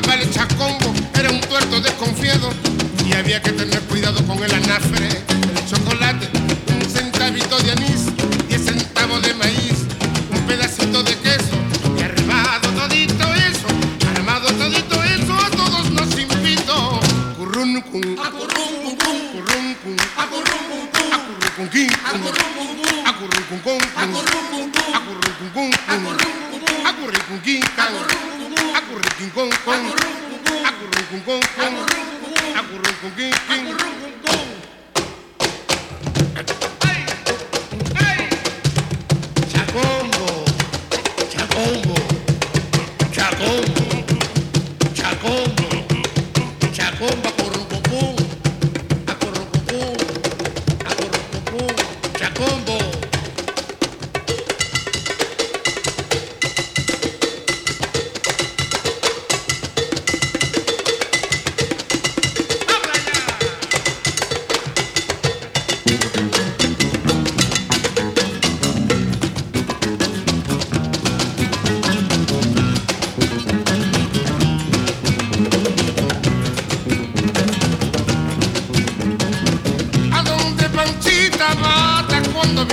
llamaba chacombo, era un tuerto desconfiado y había que tener cuidado con el anafre, el chocolate, un centavito de anís, diez centavos de maíz, un pedacito de queso y armado todito eso, armado todito eso, a todos nos invito. A currun cun a currun cun a a a a a a Acurrucuncum, acurrucuncum, acurrucuncum, acurrucuncum, acurrucuncum,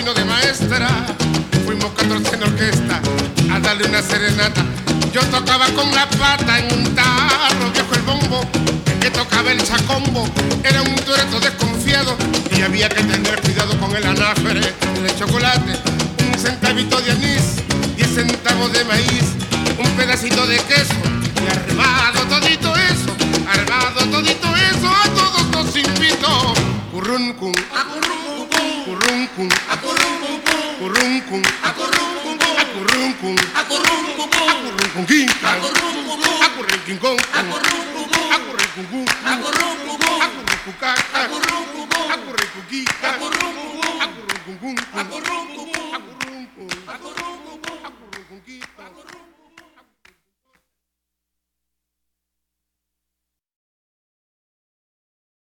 vino de maestra. Fuimos 14 en orquesta a darle una serenata. Yo tocaba con la pata en un tarro viejo el bombo. El que tocaba el chacombo era un dueto desconfiado y había que tener cuidado con el anafre, el chocolate, un centavito de anís, 10 centavos de maíz, un pedacito de queso y arriba acurruncum, acurruncum, acurruncum, acurruncum, acurruncum, acurruncum, acurruncum, acurruncum, acurruncum, acurruncum, acurruncum, acurruncum, acurruncum,